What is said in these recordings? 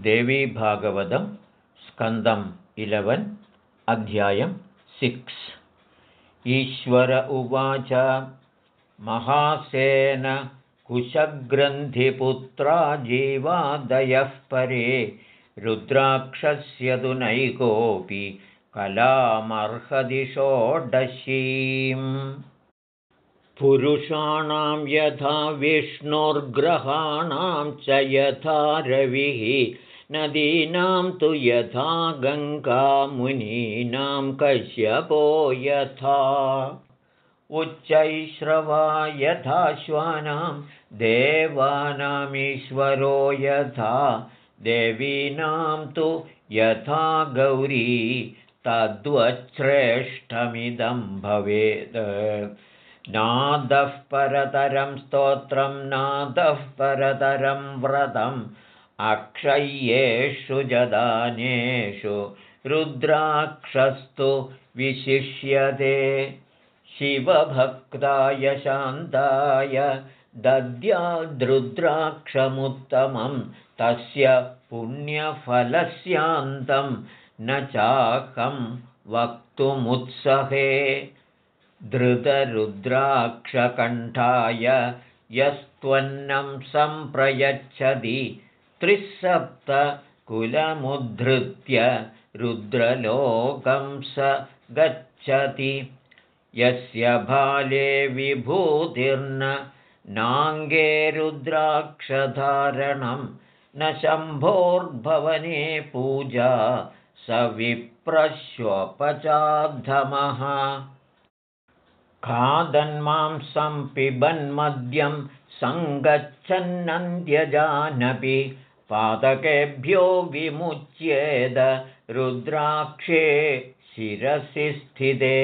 देवीभागवतं स्कन्दम् eleven अध्यायं six. ईश्वर उवाच महासेन कुशग्रन्थिपुत्रा जीवादयः परे रुद्राक्षस्य तु नैकोऽपि कलामर्हदिषोडशीम्। पुरुषाणां यथा विष्णुर्ग्रहाणां च यथा रविः नदीनां तु यथा गङ्गामुनीनां कश्यपो यथा। उच्चैश्रवा यथाश्वानां देवानामीश्वरो यथा। देवीनां तु यथा गौरी तद्वच्छ्रेष्ठमिदं भवेत् नादः परतरं स्तोत्रं नादः परतरं व्रतम् अक्षय्येषु जदानेषु रुद्राक्षस्तु विशिष्यते शिवभक्ताय शान्ताय दद्याद्रुद्राक्षमुत्तमं तस्य पुण्यफलस्यान्तं न चाकं वक्तुमुत्सहे धृतरुद्राक्षकण्ठाय यस्त्वन्नं सम्प्रयच्छति त्रिसप्तकुलमुद्धृत्य रुद्रलोकं स गच्छति। यस्य बाले विभूतिर्न नाङ्गे रुद्राक्षधारणं न शम्भोर्भवने पूजा स विप्रश्वपचाद्धमः। खादन्मांसं पिबन्मद्यं सङ्गच्छन्नन्त्यजानपि पादकेभ्यो विमुच्येद रुद्राक्षे शिरसि स्थिते।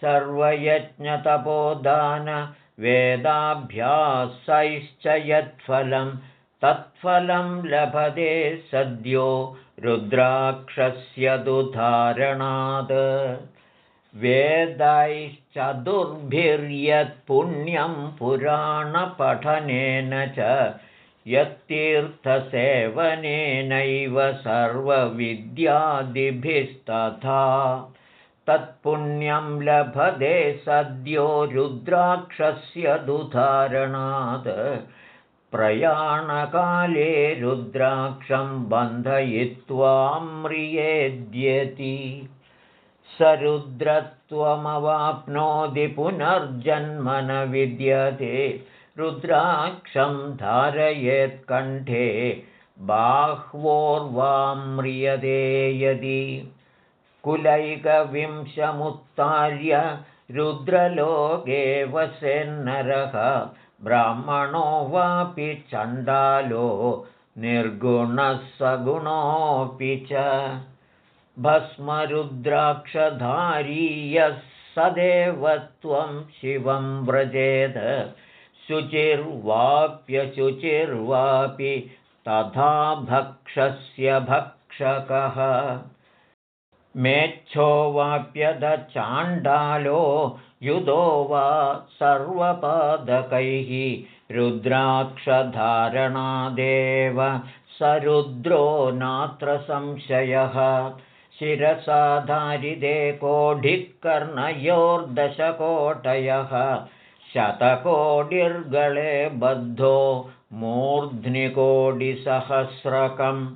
सर्वयज्ञतपोदानवेदाभ्यासैश्च यत्फलं तत्फलं लभते सद्यो रुद्राक्षस्य दुधारणात्। वेदैश्चतुर्भिर्यत्पुण्यं पुराणपठनेन च यत्तीर्थसेवनेनैव सर्वविद्यादिभिस्तथा। तत्पुण्यं लभते सद्यो रुद्राक्षस्य दुधारणात्। प्रयाणकाले रुद्राक्षं बन्धयित्वा म्रियेद्यति। स रुद्रत्वमवाप्नोति पुनर्जन्मन विद्यते रुद्राक्षं धारयेत्कण्ठे बाह्वोर्वाम्रियते यदि। कुलैकविंशमुत्तार्य रुद्रलोके वसेन्नरः ब्राह्मणो वापि चण्डालो निर्गुणः सगुणोऽपि च भस्मरुद्राक्षधारीयः सदेवत्वं शिवं व्रजेद शुचिर्वाप्यशुचिर्वापि तथा भक्षस्य भक्षकः। मेच्छोवाप्यदचाण्डालो युधो वा सर्वपादकैः रुद्राक्षधारणादेव स रुद्रो नात्र संशयः। शिरसाधारिदे कोढिकर्णयोर्दशकोटयः शतकोटिर्गळे बद्धो मूर्ध्निकोटिसहस्रकम्।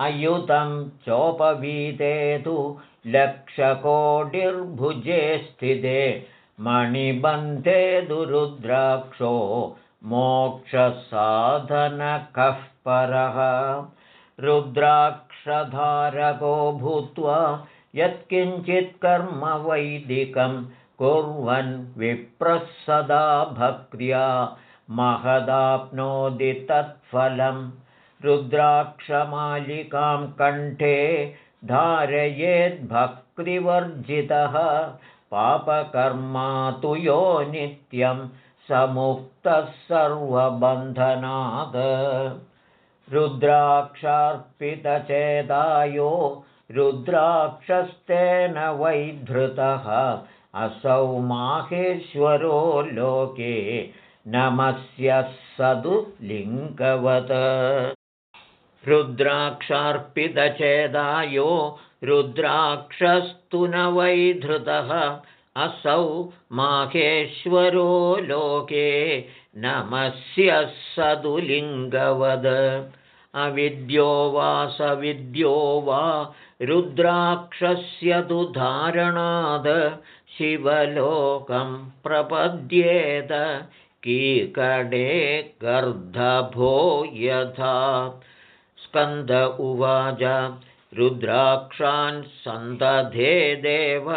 अयुतं चोपवीते तु लक्षकोटिर्भुजे स्थिते। मणिबन्धे दुरुद्राक्षो मोक्षसाधनकः परः। रुद्राक्षधारको भूत्वा यत्किञ्चित् कर्मवैदिकं कुर्वन् विप्रः सदा भक्त्या महदाप्नोति तत्फलं रुद्राक्षमालिकां कण्ठे धारयेद्भक्तिवर्जितः पापकर्मा तु यो नित्यं समुक्तः सर्वबन्धनात्। रुद्राक्षार्पितचेदायो रुद्राक्षस्तेन वैधृतः असौ माहेश्वरो लोके नमस्य सदु लिङ्गवत् रुद्राक्षार्पितचेदायो रुद्राक्षस्तु न वैधृतः असौ माहेश्वरो लोके नमस्य सदुलिङ्गवद अविद्यो वा सविद्यो वा रुद्राक्षस्य तु धारणाद शिवलोकं प्रपद्येत कीकडे गर्धभो यथा स्कन्द उवाच रुद्राक्षान् सन्दधे देव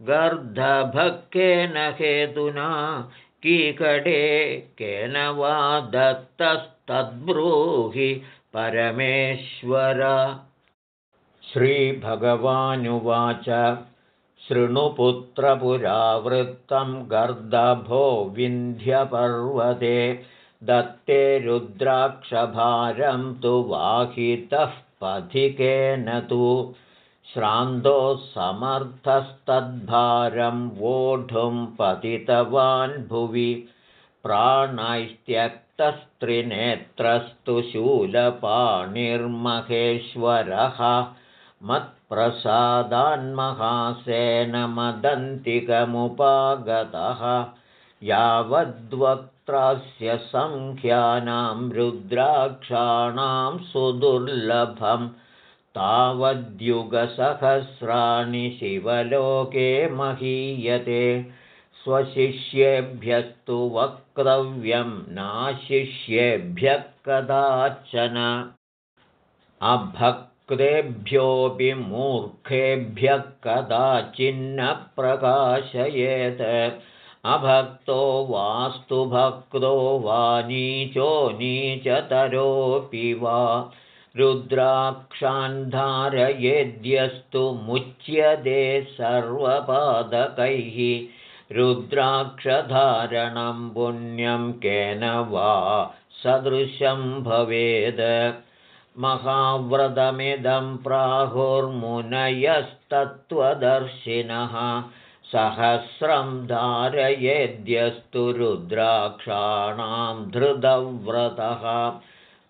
गर्धभक्केन हेतुना कीकडे केन वा दत्तस्तद्ब्रूहि परमेश्वर। श्रीभगवानुवाच शृणुपुत्रपुरावृत्तं गर्दभो विन्ध्यपर्वते दत्ते रुद्राक्षभारं तु वाहितः पथिकेन तु श्रान्तो समर्थस्तद्भारं वोढुं पतितवान् भुवि प्राणैस्त्यक्तस्त्रिनेत्रस्तु शूलपाणिर्महेश्वरः मदन्तिकमुपागतः यावद्वक्त्रस्य सङ्ख्यानां रुद्राक्षाणां सुदुर्लभं तावद्युगसहस्राणि शिवलोके महीयते। स्वशिष्येभ्यस्तु वक्तव्यं नाशिष्येभ्यः कदाचन क्तेभ्योऽपि मूर्खेभ्यः कदाचिन्न प्रकाशयेत् अभक्तो वास्तु भक्तो वा नीचो नीचतरोऽपि वा। रुद्राक्षान्धारयेद्यस्तु मुच्यते सर्वपादकैः। रुद्राक्षधारणं पुण्यं केन वा सदृशं भवेद् महाव्रतमिदं प्राहुर्मुनयस्तत्त्वदर्शिनः। सहस्रं धारयेद्यस्तु रुद्राक्षाणां धृतव्रतः।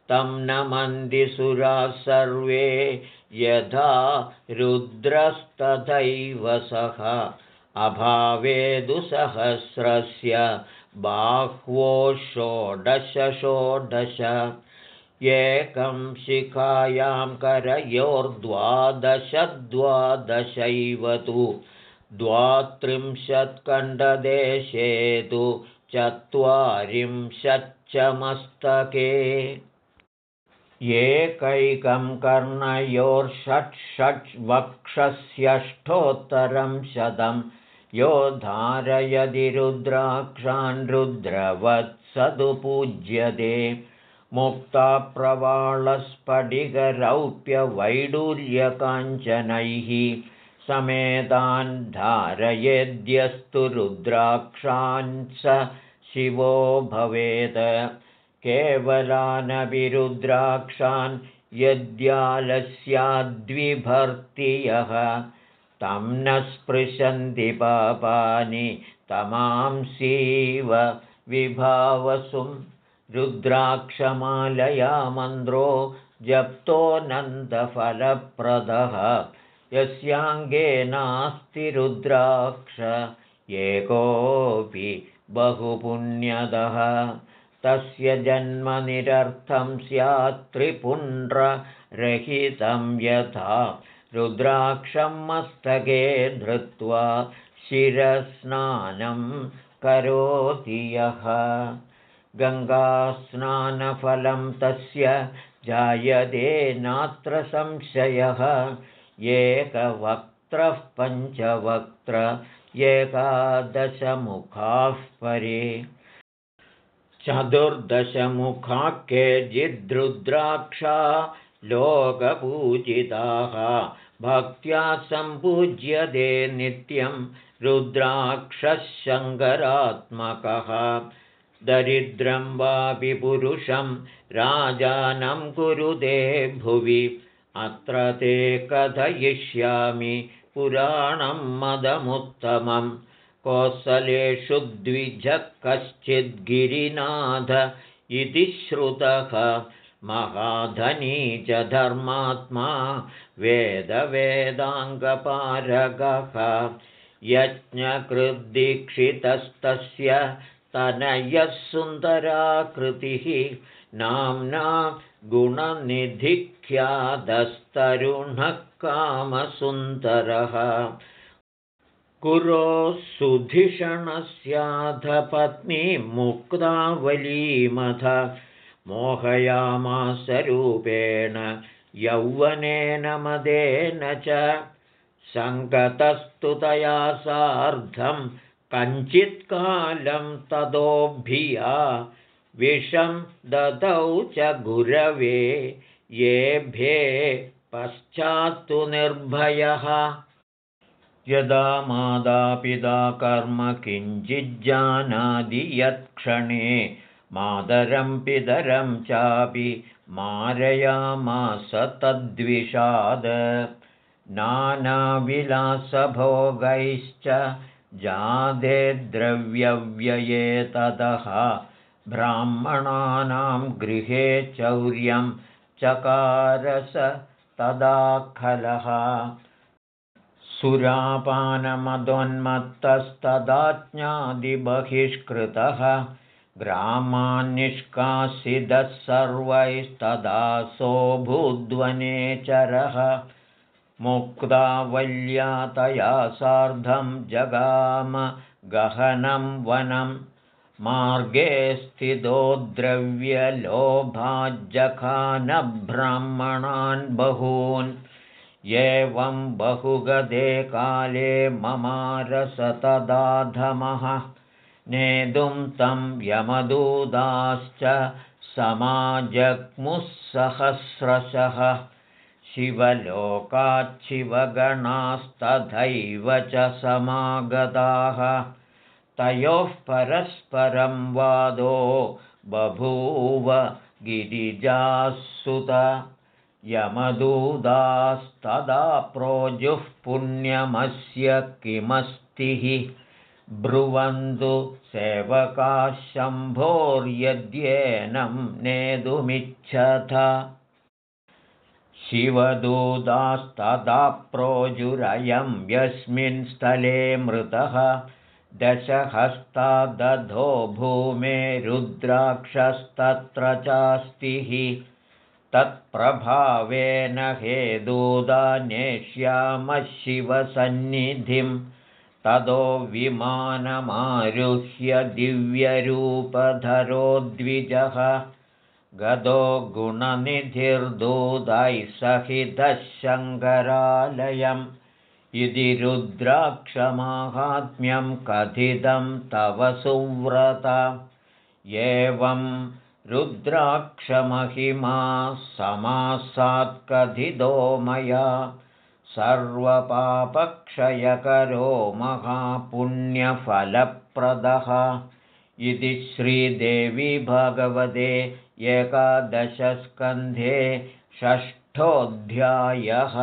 तं न मन्दिसुराः सर्वे यथा रुद्रस्तथैव सः। अभावेदुसहस्रस्य बाह्वो षोडश एकं शिखायां करयोर्द्वादशद्वादशैव तु द्वात्रिंशत्कण्डदेशे तु चत्वारिंशच्च मस्तके एकैकं कर्णयोर्षट् षट् वक्षस्यष्टोत्तरं शतं यो धारयदि रुद्राक्षान् रुद्रवत्सदुपूज्यते मुक्ताप्रवाळस्फटिकरौप्यवैडूर्यकाञ्चनैः समेतान् धारयेद्यस्तु रुद्राक्षान् स शिवो भवेत्। केवलानभिरुद्राक्षान् यद्यालस्याद्विभर्ति यः तं न स्पृशन्ति पापानि तमांसीव विभावसुम् रुद्राक्षमालया मन्द्रो जप्तोऽनन्दफलप्रदः यस्याङ्गे नास्ति रुद्राक्ष एकोऽपि बहुपुण्यदः। तस्य जन्मनिरर्थं स्यात् त्रिपुण्ड्ररहितं यथा। रुद्राक्षं मस्तके धृत्वा शिरस्नानं करोति यः गङ्गास्नानफलं तस्य जायते नात्र संशयः। एकवक्त्रः पञ्चवक्त्र एकादशमुखाः परे। चतुर्दशमुखा केचिद्रुद्राक्षा लोकपूजिताः। भक्त्या सम्पूज्यते नित्यं रुद्राक्षः शङ्करात्मकः दरिद्रं वापि पुरुषं राजानं कुरुते भुवि। अत्र ते कथयिष्यामि पुराणं मदमुत्तमं कोसलेषु द्विजः कश्चिद्गिरिनाथ इति श्रुतः। महाधनी च धर्मात्मा वेदवेदाङ्गपारगः। यज्ञकृद्दीक्षितस्तस्य तनयः सुन्दराकृतिः नाम्ना गुणनिधिख्यादस्तरुणः कामसुन्दरः कुरो सुधिषणस्याधपत्नी मुक्तावलीमथ मोहयामासरूपेण यौवनेन मदेन च सङ्गतस्तु तया सार्धं कञ्चित्कालं ततोभिया विषं ददौ च गुरवे येभ्ये पश्चात्तु निर्भयः। यदा मादापिता कर्म किञ्चिज्जानादि यत्क्षणे मादरं पितरं चापि मारयामास तद्विषाद। नानाविलासभोगैश्च जादे द्रव्यव्यये ततः ब्राह्मणानां गृहे चौर्यं चकारस तदा खलः सुरापानमदोन्मत्तस्तदाज्ञादिबहिष्कृतः ग्रामान्निष्कासितः सर्वैस्तदा सोऽभूद्वनेचरः मुक्तावल्या तया सार्धं जगाम गहनं वनं मार्गे स्थितो द्रव्यलोभाज्जखानब्राह्मणान् बहून्। एवं बहुगदे काले ममारसतदाधमः। नेतुं तं यमदूदाश्च समाजग्मुःसहस्रशः शिवलोकाच्छिवगणास्तथैव च समागताः। तयोः परस्परं वादो बभूव गिरिजासुत। यमदूदास्तदा प्रोजुः पुण्यमस्य किमस्तिः। ब्रुवन्तु सेवकाशम्भोर्यद्येनं नेतुमिच्छथ शिवदूदास्तदा प्रोजुरयं यस्मिन् स्थले मृतः दशहस्तादधो भूमे रुद्राक्षस्तत्र चास्तिः। तत्प्रभावेन हे दूदानेष्यामः शिवसन्निधिं ततो विमानमारुह्य दिव्यरूपधरो द्विजः गदो गुणनिधिर्दूतैः सहितः इति रुद्राक्षमाहात्म्यं कथितं तव सुव्रत। एवं रुद्राक्षमहिमा समासात्कथितो मया। सर्वपापक्षयकरो महापुण्यफलप्रदः। इति श्रीदेवी भगवते एकादशस्कन्धे षष्ठोऽध्यायः